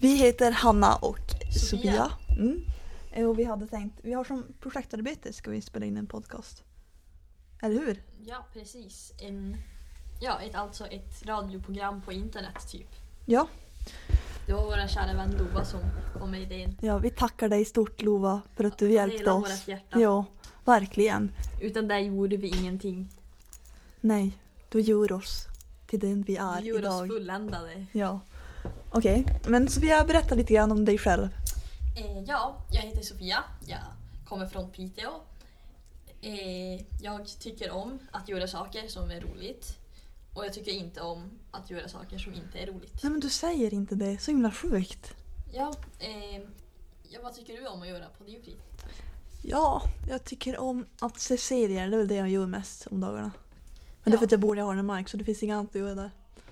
Vi heter Hanna och Sofia. Mm. Eh, Och vi hade tänkt, vi har som projektarbete ska vi spela in en podcast. Eller hur? Ja, precis. En, ja, ett, alltså ett radioprogram på internet typ. Ja. Det var vår kära vän Lova som kom med idén. Ja, vi tackar dig stort Lova för att du hjälpte oss. vårt hjärta. Ja, verkligen. Utan det gjorde vi ingenting. Nej, du gör oss till den vi är Vi gjorde idag. oss fulländade. Ja. Okej, men Sofia berätta lite grann om dig själv. Eh, ja, jag heter Sofia. Jag kommer från Piteå. Eh, jag tycker om att göra saker som är roligt. Och jag tycker inte om att göra saker som inte är roligt. Nej men du säger inte det, så himla sjukt. Ja, eh, ja, vad tycker du om att göra på din fritid? Ja, jag tycker om att se serier, det är väl det jag gör mest om dagarna. Men det är Ja. för att jag bor i Arnemark så det finns inget annat att göra där.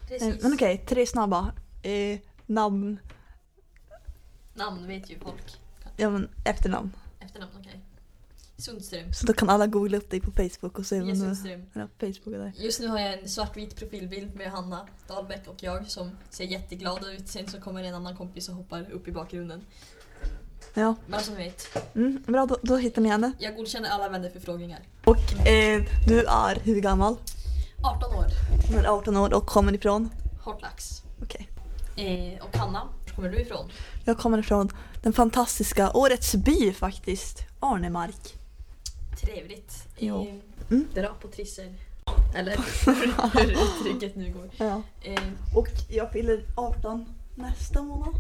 Precis. Men okej, tre snabba. Eh, namn, Namn vet ju folk. ja men efternamn. Efternamn, okej. Sundström. Så då kan alla googla upp dig på Facebook och se Mia vem du Sundström. Ja, Facebook är där. Just nu har jag en svartvit profilbild med Hanna Dahlbäck och jag som ser jätteglada ut. Sen så kommer en annan kompis och hoppar upp i bakgrunden. Ja, Bara som ni vet. mm, bra då, då hittar ni henne. Jag godkänner alla vännerförfrågningar. Och eh, du är hur gammal? 18 år. Du är 18 år och kommer ifrån? Hortlax. Okej. Eh, och Hanna, var kommer du ifrån? Jag kommer ifrån den fantastiska Årets by faktiskt, Arnemark. Trevligt. Eh, Ja. Mm. Dra på trissor. Eller hur uttrycket nu går. Ja. Eh, Och jag fyller 18 nästa månad.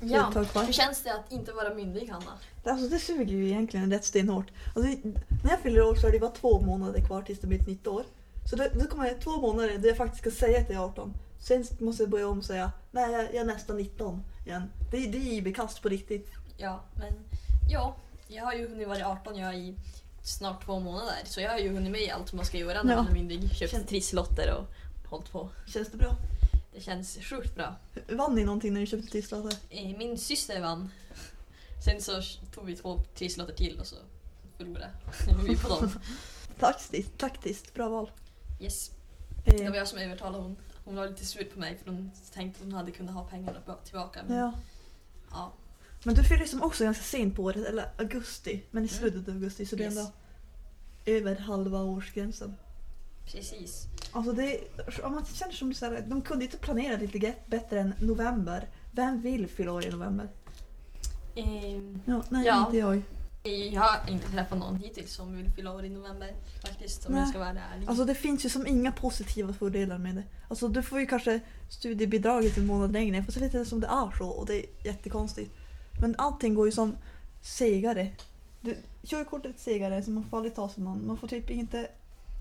ja. Hur känns det att inte vara myndig Hanna? Alltså det suger ju egentligen rätt stenhårt. Alltså, när jag fyller år så är det bara två månader kvar tills det blir ett nytt år. Så det, då kommer jag två månader där jag faktiskt ska säga att jag är 18. Sen måste jag börja om och säga nej jag är nästan 19 igen. Det, det är IB-kast på riktigt. Ja, men ja. Jag har ju hunnit vara 18 jag är i snart två månader. Så jag har ju hunnit med allt man ska göra när Ja. man är myndig. Köpt Känns- trisslotter och hållit på. Känns det bra? Det känns sjukt bra. Vann ni någonting när ni köpte trisslotter? Eh, Min syster vann. Sen så tog vi två trisslotter till och så förlorade vi på dem. Taktiskt, taktiskt, bra val. Yes. Det Eh, var jag som övertalade hon. Hon var lite sur på mig för hon tänkte att hon hade kunnat ha pengarna ba- tillbaka. Men, ja. ja. Men du fyller som också ganska sent på året, eller augusti. Men i Mm. slutet av augusti så det är Yes. ändå över halva årsgränsen. Precis. Alltså det, om man känner som så här, de kunde inte planera lite bättre än november. Vem vill fylla år i november? Ehm, Ja, nej, Ja. inte jag. Jag har inte träffat någon hittills som vill fylla år i november faktiskt. Om Nej. jag ska vara ärlig. Alltså det finns ju som inga positiva fördelar med det. Alltså du får ju kanske studiebidraget en månad längre fast det är lite som det är så och det är jättekonstigt. Men allting går ju som segare. Du, körkortet är segare så man får aldrig ta sig någon. Man får typ inte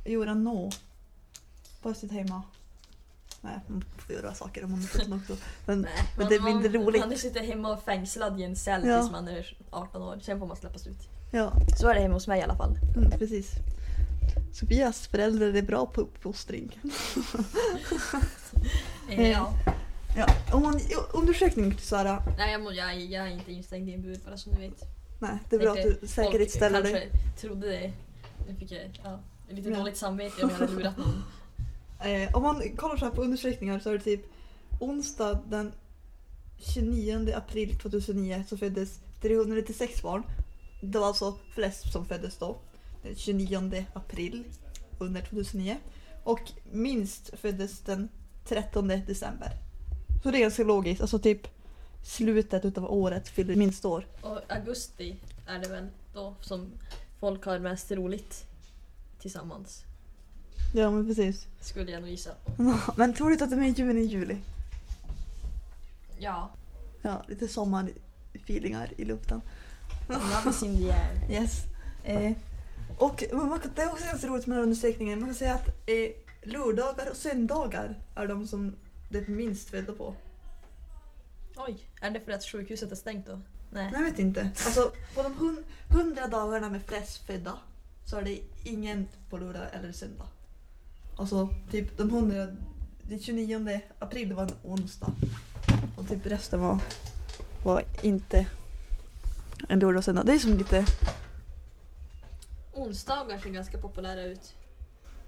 göra nå. Bara sitta hemma. Nej, man får göra saker om man inte får också. Men, Nej, men det blir inte roligt. Man sitter hemma och fängslad i en cell Ja. tills man är 18 år. Sen får man släppas ut. ja, Så är det hemma hos mig i alla fall. mm, precis. Sofias föräldrar är bra på uppfostring. Eh, Eh. ja. Ja, om man, undersökning Sara. Nej, jag, jag, jag är inte instängd i en bur bara som ni vet. Nej, det är bra att du säkerhetsställer folk dig. kanske trodde det. Nu fick jag ja, lite Ja. dåligt samvete om jag hade lurat någon. Eh, om man kollar så här på undersökningar så är det typ onsdag den 29 april 2009 så föddes 396 barn. Det var alltså flest som föddes då. Den 29 april under 2009. Och minst föddes den 13 december. Så det är ganska logiskt. Alltså typ slutet utav året fyller minst år. Och augusti är det väl då som folk har mest roligt tillsammans. Ja men precis. Skulle jag nog gissa. Men troligt att det är juni, juli. Ja, Ja, lite sommarfeelingar i luften. Love in the air. Yes. Eh, och man kan, det är också ganska roligt med den här undersökningen. Man kan säga att eh, lördagar och söndagar är de som det är minst födda på. Oj, är det för att sjukhuset är stängt då? Nej. Nej, jag vet inte. Alltså på de hun- hundra dagarna med flest födda så är det ingen på lördag eller söndag. Alltså typ de hundra... Det 29 april var en onsdag. Och typ resten var, var inte en lördag och söndag. Det är som lite... Onsdagar ser ganska populära ut.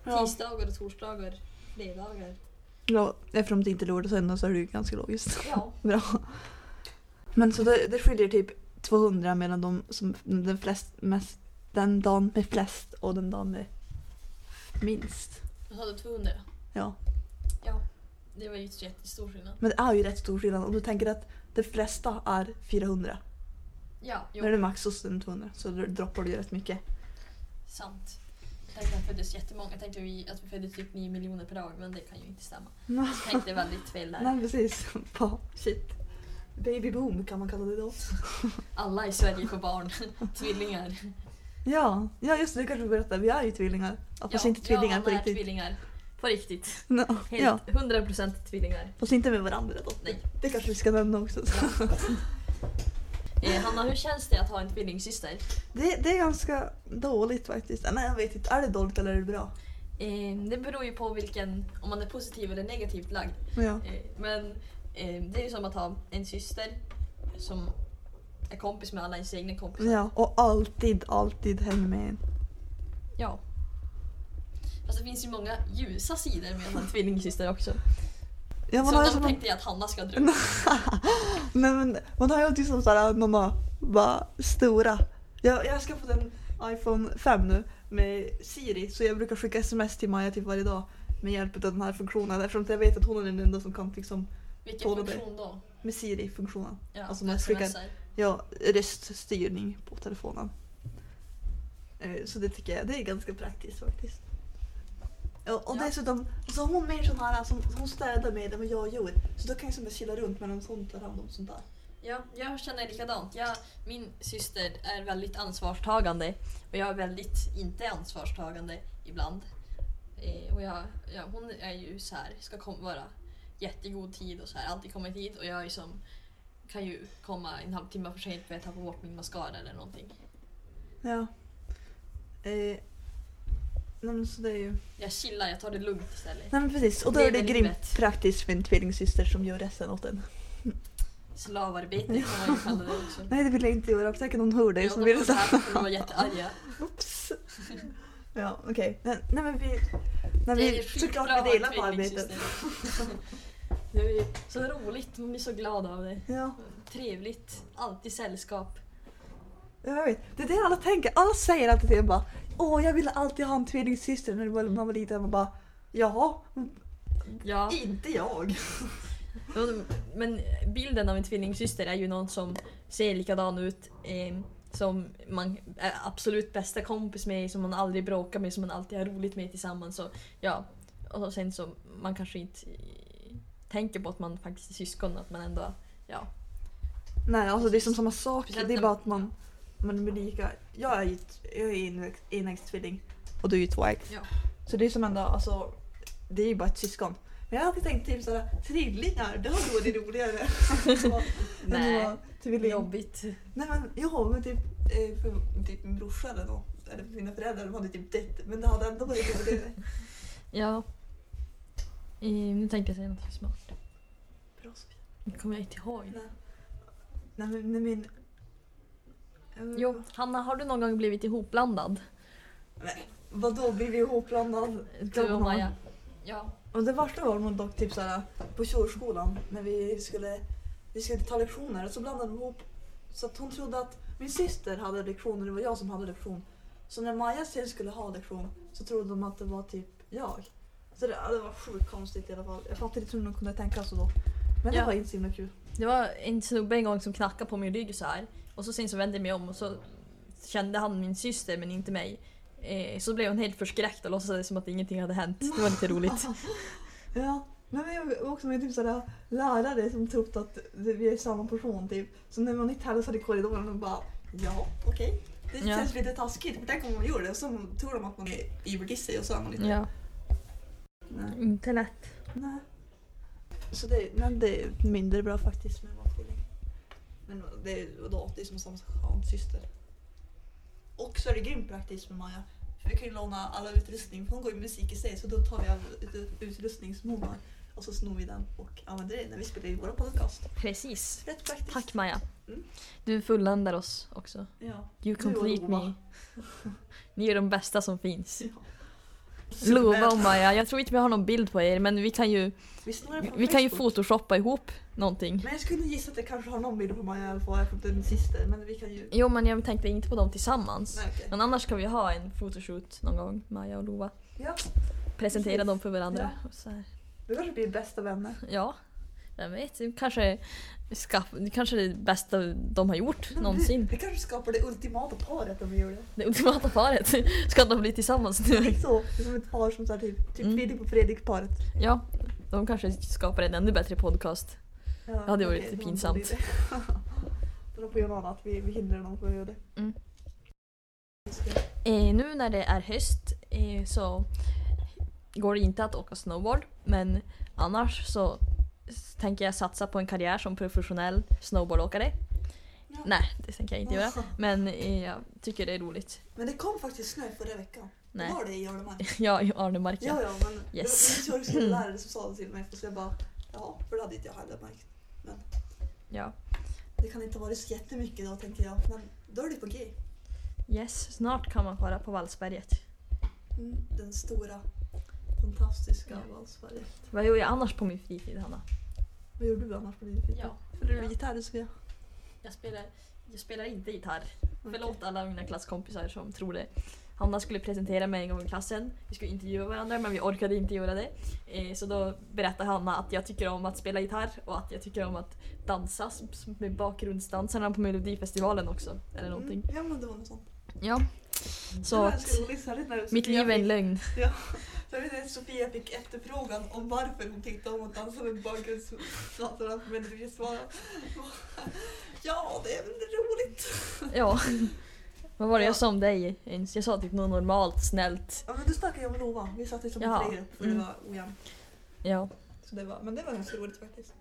Ja, Tisdagar och torsdagar. Fredagar. ja, eftersom det inte är lördag och söndag så är det ju ganska logiskt. Ja. Bra. Men så det, det skiljer typ 200 mellan de som den flest, mest, den dagen med flest och den dagen med minst. Vad sa du? 200? Ja. Ja. Det var ju inte så jättestor skillnad. Men det är ju rätt stor skillnad om du tänker att de flesta är 400. Ja, jo. När det är max sen 200 så droppar du ju rätt mycket. Sant. Jag tänkte att det föddes jättemånga. Jag tänkte vi- att vi föddes typ 9 miljoner per dag men det kan ju inte stämma. Jag tänkte väldigt fel där. Nej precis. Shit. Baby boom kan man kalla det då. Alla i Sverige får barn. Tvillingar. Ja, ja just det, det kanske du berättade. Vi är ju tvillingar. Ja, fast inte tvillingar ja, på riktigt. tvillingar. På riktigt. No, Helt, ja, 100% tvillingar. fast inte med varandra då. Nej. Det kanske vi ska nämna också. Eh, Hanna, hur känns det att ha en tvillingsyster? Det, det är ganska dåligt faktiskt. Nej jag vet inte, är det dåligt eller är det bra? Eh, det beror ju på vilken, om man är positiv eller negativt lagd. Ja. Eh, men eh, det är ju som att ha en syster som är kompis med alla ens egna kompisar. ja, och alltid, alltid hänger med en. Ja. Fast det finns ju många ljusa sidor med att ha en tvillingsyster också. Ja, man så har de som tänkte jag att Hanna ska dra. Nej men man har ju alltid som såhär några bara stora. Jag, jag ska få en iPhone 5 nu med Siri så jag brukar skicka sms till Maja typ varje dag med hjälp av den här funktionen eftersom jag vet att hon är den enda som kan liksom Vilken Tål det. funktion då? med Siri-funktionen. Ja, Alltså, man skickar-. Ja, röststyrning på telefonen. Eh, Så det tycker jag det är ganska praktiskt faktiskt. Och Ja. dessutom så har hon mer sån här som hon städar med än vad jag gör. Så då kan jag som chilla runt medan hon tar hand om sånt där. Ja, jag känner likadant. Jag, min syster är väldigt ansvarstagande och jag är väldigt inte ansvarstagande ibland. Eh, och jag, ja, hon är ju så här, ska kom, vara jättegod tid och så här, alltid komma i tid och jag är som, kan ju komma en halvtimme för sent för att jag tar bort min mascara eller någonting. Ja. Eh, nej men så det är ju... Jag chillar, jag tar det lugnt istället. Nej men precis, och då är det grymt livet. praktiskt med en tvillingsyster som gör resten åt en. Slavarbete kan man ju kalla det också. Nej det vill jag inte göra, säkert någon hör dig Ja, som de vill här, kommer vara jättearga. Oops. Ja okej. Nej, nej men vi... Nej, Det är vi såklart vi delar på arbetet. Det är så roligt, man blir så glad av det. Ja, Trevligt, alltid sällskap. jag vet. Det är det alla tänker. Alla säger alltid till en bara Åh jag ville alltid ha en tvillingsyster när man var liten. Man bara Ja, Ja, inte jag. men bilden av en tvillingsyster är ju någon som ser likadan ut. Eh, som man är absolut bästa kompis med, som man aldrig bråkar med, som man alltid har roligt med tillsammans. Och, ja, och sen så man kanske inte tänker på att man faktiskt är syskon, att man ändå, ja. Nej alltså det är som samma sak. Speciellt Det är bara att man, man är lika. Jag är ju jag är enäggstvilling och du är ju tvåägg. Ja. Så det är som ändå, alltså det är ju bara ett syskon. Men jag har alltid tänkt typ såhär, trillingar, det har varit roligare. Nej, tvilling. jobbigt. Nej men jo, men typ, eh, för, typ min brorsa eller något, eller mina föräldrar de hade typ dött. Men det hade ändå varit roligare. Ja. Eh, nu tänkte jag säga något smart. Bra Sofia. Nu kommer jag inte ihåg. Nej. Nej men nej. Eh, Jo, Hanna, har du någon gång blivit ihopblandad? Nej, vadå blir vi ihopblandad? Du och Maja? Ja. Och det värsta var nog dock typ såhär på körskolan när vi skulle, vi skulle ta lektioner så blandade de ihop så att hon trodde att min syster hade lektion och det var jag som hade lektion. Så när Maja sen skulle ha lektion så trodde de att det var typ jag. Så det, det var sjukt konstigt i alla fall. Jag fattar inte hur de kunde tänka så då. Men det Ja. var inte så himla kul. Det var en snubbe en gång som knackade på min rygg så här. Och så sen så vände jag mig om och så kände han min syster men inte mig. Eh, så blev hon helt förskräckt och låtsades som att ingenting hade hänt. Det var lite roligt. Ja. Men jag var också med typ sådär lärare som trodde att vi är samma person typ. Så när man inte hälsade i korridoren och bara ja okej. Det Ja. känns lite taskigt. För tänk om man gör det och så tror de att man är iverdissig och så är man inte Ja, Nej. inte lätt. Nej. Så det, men det är mindre bra faktiskt med matvilling. Men det är, vadå, det är som samma syster. Och så är det grymt praktiskt med Maja. För vi kan ju låna alla utrustning, för hon går ju musik i sig så då tar vi all ut- utrustning som hon har och så snor vi den och använder det när vi spelar in våra podcast. Precis. Rätt praktiskt. Tack Maja. Mm. Du fulländar oss också. Ja. You complete me. Ni är de bästa som finns. ja. Lova och Maja, jag tror inte vi har någon bild på er men vi kan ju, Vi, den på kan ju photoshoppa ihop någonting. Men jag skulle gissa att det kanske har någon bild på Maja det är min syster. Men vi kan ju... Jo men jag tänkte inte på dem tillsammans. Nej, okej. Men annars kan vi ha en photoshoot någon gång, Maja och Lova. Ja, Presentera Precis. dem för varandra. Och här. vi kanske blir bästa vänner. Ja, jag vet. Det kanske, det kanske det bästa de har gjort någonsin. Vi kanske skapar det ultimata paret om vi gör det. Det ultimata paret. Ska de bli tillsammans nu? Så, det är som ett par som så här, typ, typ Mm. Fredrik och Fredrik-paret. Ja, de kanske skapar en ännu bättre podcast. Ja, Det hade varit lite pinsamt. det. De får göra något annat, vi, vi hindrar dem från att göra det. Mm. Eh, nu när det är höst eh, så går det inte att åka snowboard. Men annars så tänker jag satsa på en karriär som professionell snowboardåkare. Ja. Nej, det tänker jag inte göra. Men eh, jag tycker det är roligt. Men det kom faktiskt snö förra veckan. Nej. Var det i Arnemark? Ja, i Arnemark Ja, ja. ja, men Yes. det var en högskolelärare som sa det till mig. Så jag bara, ja, för det hade inte jag heller märkt. ja. Det kan inte ha varit så jättemycket då tänkte jag. Men då är det på G. Yes, snart kan man fara på Vallsberget. Mm, den stora, fantastiska Ja. Valsberget. Vad gör jag annars på min fritid, Hanna? Vad gör du annars på din fritid? Ja. Spelar du gitarr Sofia? Jag spelar, jag spelar inte gitarr. Förlåt alla mina klasskompisar som tror det. Hanna skulle presentera mig en gång i klassen. Vi skulle intervjua varandra men vi orkade inte göra det. Eh, så då berättade Hanna att jag tycker om att spela gitarr och att jag tycker om att dansa med bakgrundsdansarna på Melodifestivalen också. Eller någonting. Mm, ja men det var något sånt. Ja. Det Så att mitt liv är en lögn. Ja, så vet jag att Sofia fick efterfrågan om varför hon tyckte om att dansa med bakgrundsdansarna på Melodifestivalen. Ja, det är väl roligt. Ja. Vad var det Ja. jag sa om dig ens? Jag sa typ något normalt, snällt. Ja, men du snackade ju om Lova. Vi satt liksom i Jaha, tre grupper för mm. det var ojämnt. Ja. Så det var, men det var ganska roligt faktiskt.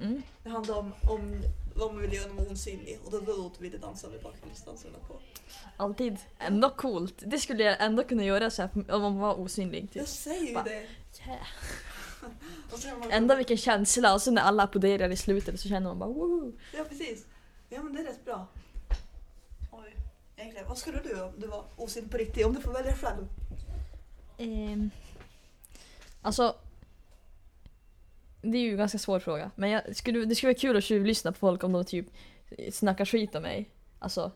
Mm. Det handlade om, om vad man ville göra när man var osynlig och då, låter vi det dansa med bakgrundsdansarna på. Alltid. Ändå coolt. Det skulle jag ändå kunna göra så här, om man var osynlig. Typ. Jag säger ju det. Yeah. Är man, Ändå vilken känsla och så när alla applåderar i slutet så känner man bara woo. Ja precis. Ja men det är rätt bra. Oj. Egentligen, vad skulle du om du var osynlig på riktigt? Om du får välja själv. Ehm, alltså. Det är ju en ganska svår fråga. Men jag, skulle, det skulle vara kul att tjuvlyssna på folk om de typ snackar skit om mig. Alltså.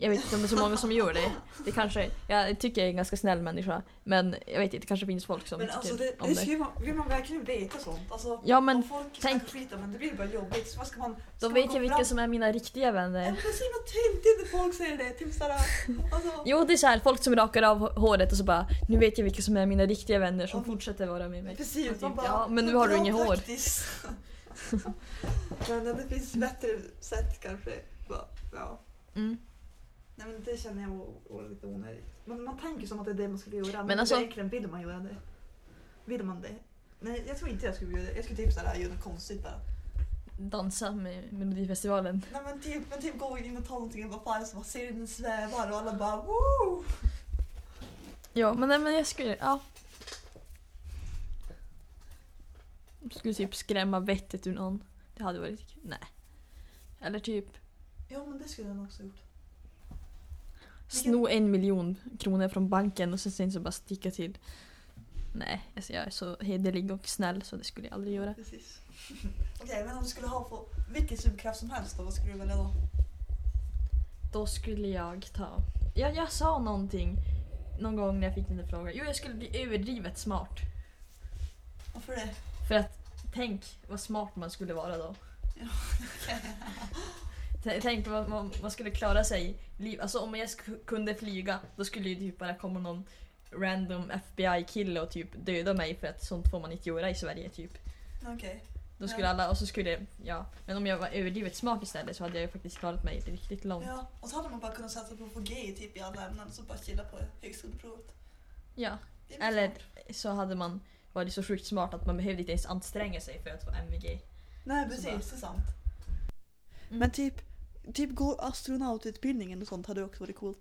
Jag vet inte om det är så många som gör det. Det kanske, jag tycker jag är en ganska snäll människa. Men jag vet inte, det kanske finns folk som Men tycker alltså det, om det skulle man, vill man verkligen veta sånt? Alltså, Ja men om folk tänk- snackar skit om en, det blir bara jobbigt. Så vad ska man... Ska då man vet jag vilka fram- som är mina riktiga vänner. men det är så himla töntigt när folk säger det. Typ såhär... Alltså, Jo det är så här, folk som rakar av håret och så bara nu vet jag vilka som är mina riktiga vänner som Ja. fortsätter vara med mig. precis. Typ, man bara, ja men nu har du inget hår. men det finns bättre sätt kanske. Bara, Ja. Mm. Nej men det känner jag var, lite onödigt. Men man tänker som att det är det man skulle göra. Men, Men alltså- egentligen vill man göra det. Vill man det? Nej jag tror inte jag skulle göra det. Jag skulle typ såhär göra något konstigt bara. Dansa med Melodifestivalen. Nej men typ, men typ gå in och ta någonting och bara fan så bara ser den svävar och alla bara woo! Ja men, nej, men jag skulle, ja. Jag skulle typ skrämma vettet ur någon. Det hade varit kul. Nej. Eller typ Ja men det skulle nog också gjort. Sno en miljon kronor från banken och sen, så bara sticka till. Nej, alltså jag är så hederlig och snäll så det skulle jag aldrig göra. Precis. Okej men om du skulle ha få vilken superkraft som helst då, vad skulle du välja då? Då skulle jag ta... Ja, jag sa någonting någon gång när jag fick den där frågan. Jo, jag skulle bli överdrivet smart. Varför det? För att tänk vad smart man skulle vara då. Tänk vad man, man skulle klara sig. Liv. Alltså om jag sk- kunde flyga då skulle ju typ bara komma någon random FBI-kille och typ döda mig för att sånt får man inte göra i Sverige typ. Okej. Då skulle Ja. alla, och så skulle, ja. Men om jag var överdrivet smart istället så hade jag ju faktiskt klarat mig riktigt långt. Ja. Ja, och så hade man bara kunnat satsa på att få G typ i alla ämnen och så bara chilla på högskoleprovet. Väl Eller smart. så hade man varit så sjukt smart att man behövde inte ens anstränga sig för att få MVG. Nej så precis, bara- det är sant. Mm. Men typ, typ gå astronaututbildningen och sånt hade också varit coolt.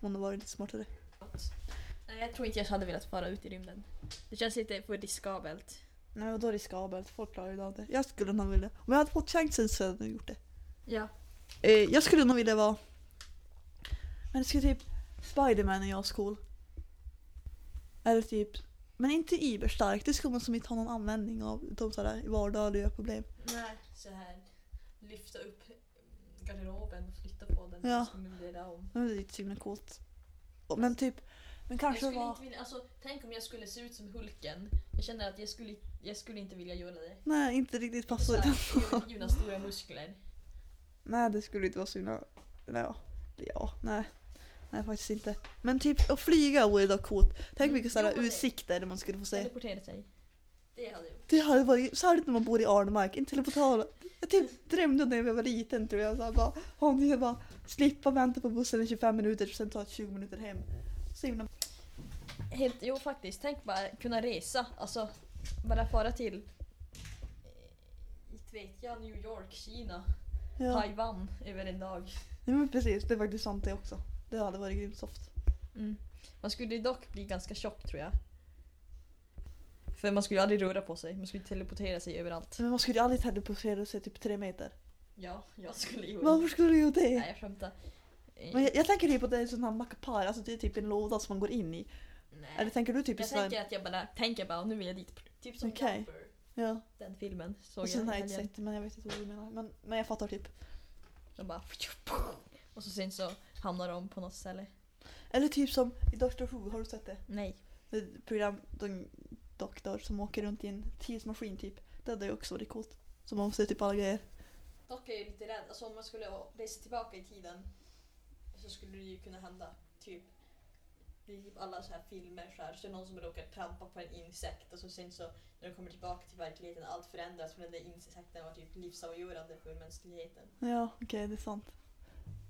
Om det varit lite smartare. Nej, jag tror inte jag hade velat fara ut i rymden. Det känns lite för riskabelt. Nej och då är det riskabelt, folk klarar ju av det. Jag skulle nog vilja, om jag hade fått chansen så hade jag gjort det. Ja. Eh, jag skulle nog vilja vara, men det skulle typ Spiderman jag cool. Eller typ, men inte iberstark. Det skulle man som inte ha någon användning av de sådär vardagliga problem. Nej, så här lyfta upp garderoben och flytta på den. Ja. och möblera om. Men det är inte så himla coolt. Men typ, men Jag kanske skulle var... inte vilja, alltså, tänk om jag skulle se ut som Hulken. Jag känner att jag skulle, jag skulle inte vilja göra det. Nej, inte riktigt passar. här, Jonas stora muskler. Nej, det skulle inte vara så himla... Nej, ja. ja, nej. Nej, faktiskt inte. Men typ att flyga vore dock coolt. Tänk Mm, vilka sådana jo, det- utsikter man skulle få se. Teleportera sig. Det hade jag gjort. Det hade varit särskilt när man bor i Arnemark. En teleportal. Jag typ drömde när jag var liten tror jag. Så här, bara, om jag bara slippa vänta på bussen i 25 minuter och sen ta 20 minuter hem. Så himla... Helt, jo faktiskt, tänk bara kunna resa. Alltså bara fara till eh, inte vet jag, New York, Kina, Ja. Taiwan över en dag. ja, men precis. Det är faktiskt sant det också. Det hade varit grymt soft. Mm. Man skulle dock bli ganska tjock tror jag. För man skulle aldrig röra på sig, man skulle teleportera sig överallt. Men man skulle ju aldrig teleportera sig typ tre meter. Ja, jag skulle ju... Varför skulle du göra det? Nej jag skämtar. Eh, Men jag, jag tänker typ att det sån här mackapar, alltså det är typ en låda som man går in i. nej. Eller tänker du typ jag sån tänker att jag bara tänker bara nu vill jag dit. Typ som. Jumper. Ja, Den filmen såg och jag jag inte sett men jag vet inte vad du menar. Men, men jag fattar typ. De bara... Och så sen så hamnar de på något ställe. Eller typ som i Doctor Who, har du sett det? Nej. Det program, en doktor som åker runt i en tidsmaskin typ. Det hade ju också varit coolt. Så man se typ alla grejer. Dock är jag lite rädd, alltså om man skulle resa tillbaka i tiden så skulle det ju kunna hända typ i typ alla så här filmer så här, så är det någon som råkar trampa på en insekt och så sen så när de kommer tillbaka till verkligheten allt förändras för den där insekten var typ livsavgörande för mänskligheten. Ja, okej det är sant.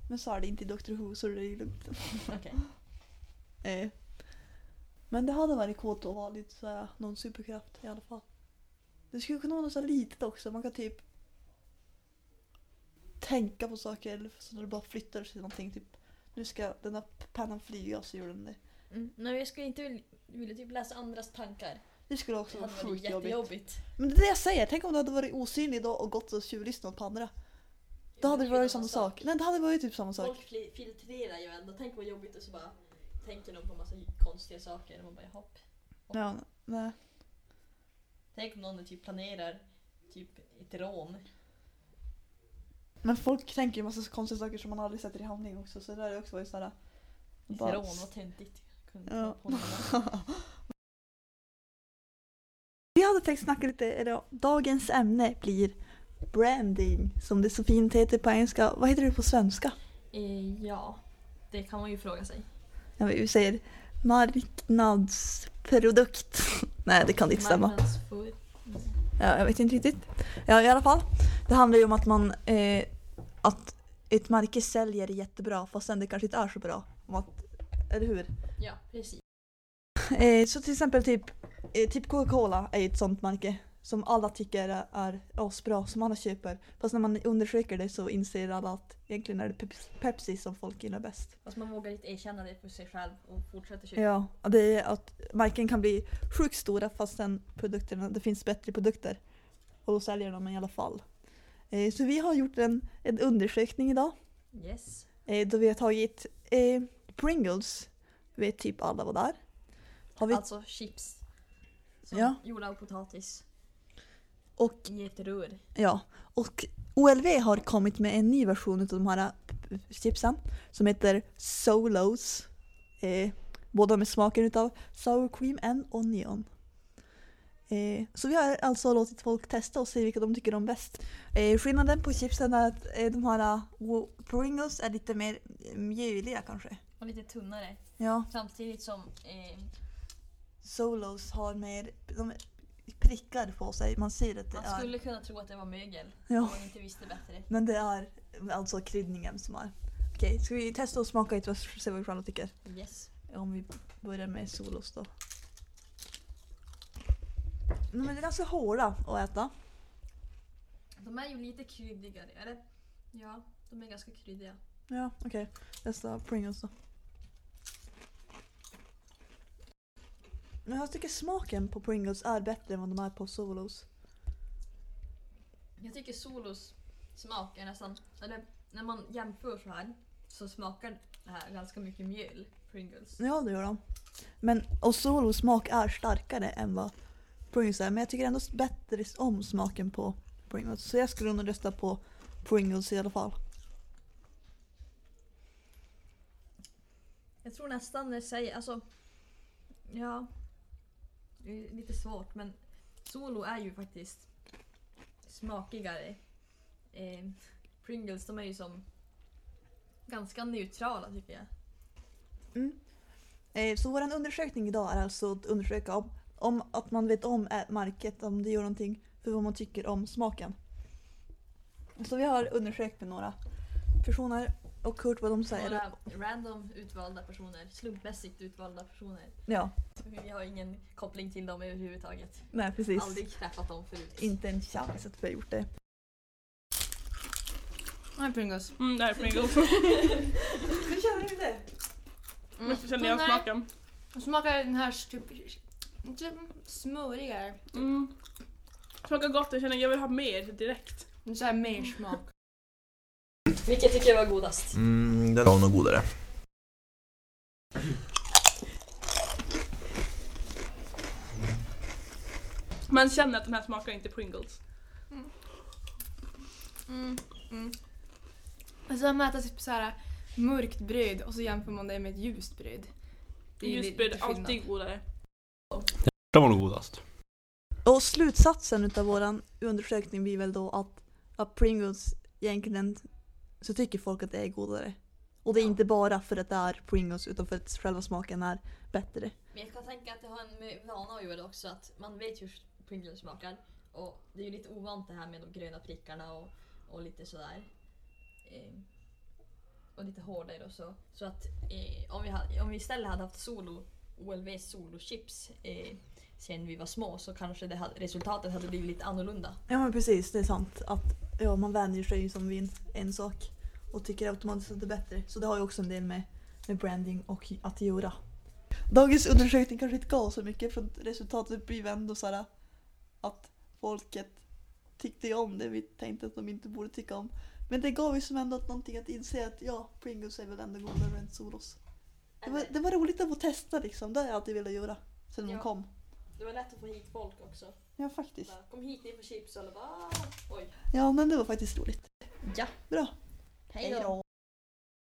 Men så är det inte i Doctor Who så det är lugnt. Okej. Eh. Men det hade varit coolt att ha lite såhär, någon superkraft i alla fall. Det skulle kunna vara något så här litet också. Man kan typ tänka på saker eller så när du bara flyttar till någonting. Typ, nu ska den här pennan flyga så gör den det. Mm. Nej jag skulle inte vilja, vilja typ läsa andras tankar. Det skulle också Det vara sjukt jobbigt. Men det är det jag säger. Tänk om du hade varit osynlig då och gått och tjuvlyssnat på andra. Då hade det varit samma sak. Nej, det hade varit typ samma sak. Folk filtrerar ju ändå. Tänk vad jobbigt och så bara tänker de på massa konstiga saker och man bara hopp. Ja, nej. Tänk om någon typ planerar typ ett rån. Men folk tänker ju massa konstiga saker som man aldrig sätter i handling också. Så det där är också varit såhär... Ett bara- rån, vad töntigt. Ja. Vi hade tänkt snacka lite, eller dagens ämne blir branding. Som det så fint heter på engelska. Vad heter det på svenska? Eh, ja, det kan man ju fråga sig. Ja, vi säger marknadsprodukt. Nej, det kan inte stämma. Ja, jag vet inte riktigt. Ja, i alla fall. Det handlar ju om att man eh, att ett märke säljer jättebra fast sen det kanske inte är så bra. Att, eller hur? Ja, precis. Eh, så till exempel typ, eh, typ Coca-Cola är ett sånt märke som alla tycker är, asbra, som alla köper. Fast när man undersöker det så inser alla att egentligen är det Pepsi, som folk gillar bäst. Fast man vågar inte erkänna det för sig själv och fortsätter köpa. Ja, det är att märken kan bli sjukt stora fast sen produkterna, det finns bättre produkter. Och då säljer de i alla fall. Eh, så vi har gjort en, en undersökning idag. Yes. Eh, då vi har tagit eh, Pringles, vet typ alla vad det är. Har vi, Alltså chips. Som Ja. gjorda av potatis. Och, rör. ja, och OLV har kommit med en ny version av de här eh, chipsen som heter Solos. Eh, båda med smaken utav sour cream and onion. Eh, så vi har alltså låtit folk testa och se vilka de tycker om bäst. Eh, skillnaden på chipsen är att eh, de här eh, Pringles är lite mer mjöliga kanske. Och lite tunnare. Ja, Samtidigt som eh, Solos har mer de prickar på sig. Man ser att det man är... skulle kunna tro att det var mögel. Ja. Om man inte visste bättre. Men det är alltså kryddningen som är. Okej, ska vi testa och smaka lite och se vad Charlotte tycker? Yes. Om vi börjar med Solos då. De är ganska hårda att äta. De är ju lite kryddigare. Eller? Ja, de är ganska kryddiga. Ja, okej. Testa Pringles då. Men jag tycker smaken på Pringles är bättre än vad de är på Solos. Jag tycker Solos smak är nästan... Eller när man jämför så här så smakar det här ganska mycket mjöl. Pringles. Ja, det gör de. Men, och Solos smak är starkare än vad Pringles är. Men jag tycker ändå bättre om smaken på Pringles. Så jag skulle nog rösta på Pringles i alla fall. Jag tror nästan det säger, alltså... Ja. Det är lite svårt men Solo är ju faktiskt smakigare. Eh, Pringles de är ju som ganska neutrala tycker jag. Eh, Så vår undersökning idag är alltså att undersöka om, om att man vet om märket, om det gör någonting för vad man tycker om smaken. Så vi har undersökt med några personer och hört vad de säger. Några random utvalda personer, slumpmässigt utvalda personer. Ja, Vi har ingen koppling till dem överhuvudtaget. nej precis. Aldrig träffat dem förut. Inte en chans att vi har gjort det. Nej, Pringles. Mm, det här är Pringles. Hur känner du det? Mm. Måste känna igen Nej, smaken. Smakar den här typ, typ smörigare. Mm. Smakar gott, jag känner jag vill ha mer direkt. Det är så här mer smak. Vilket tycker jag var godast? Mm, den var nog godare. Man känner att de här smakar inte Pringles. Mm. Mm. Alltså att mäta typ så här mörkt bröd och så jämför man det med ett ljust bröd. Det är ju Just lite bröd är skillnad. alltid godare. Den var nog godast. Och slutsatsen utav våran undersökning blir väl då att, att Pringles egentligen så tycker folk att det är godare. Och det är inte bara för att det är Pringles utan för att själva smaken är bättre. Men jag kan tänka att det har en vana att göra också att man vet hur Pringles smakar. Och det är ju lite ovant det här med de gröna prickarna och, och lite sådär. Eh, och lite hårdare och så. Så att eh, om, vi hade, om vi istället hade haft Solo, OLVs Solo-chips eh, sen vi var små så kanske det hade, resultatet hade blivit lite annorlunda. Ja men precis, det är sant. Att ja, man vänjer sig ju som vid en, sak och tycker automatiskt att det är bättre. Så det har ju också en del med, med branding och att göra. Dagens undersökning kanske inte gav så mycket för resultatet blir väl ändå såhär att folket tyckte ju om det vi tänkte att de inte borde tycka om. Men det gav ju som ändå någonting att inse att ja, Pringles är väl ändå godare än Solos. Det var, det var roligt att få testa liksom, det har jag alltid velat göra sen de Ja. kom. Det var lätt att få hit folk också. Ja faktiskt. Bara, Kom hit, ni får chips. Eller bara, "Ah, oj. Ja men det var faktiskt roligt. Ja. Bra. Hej då.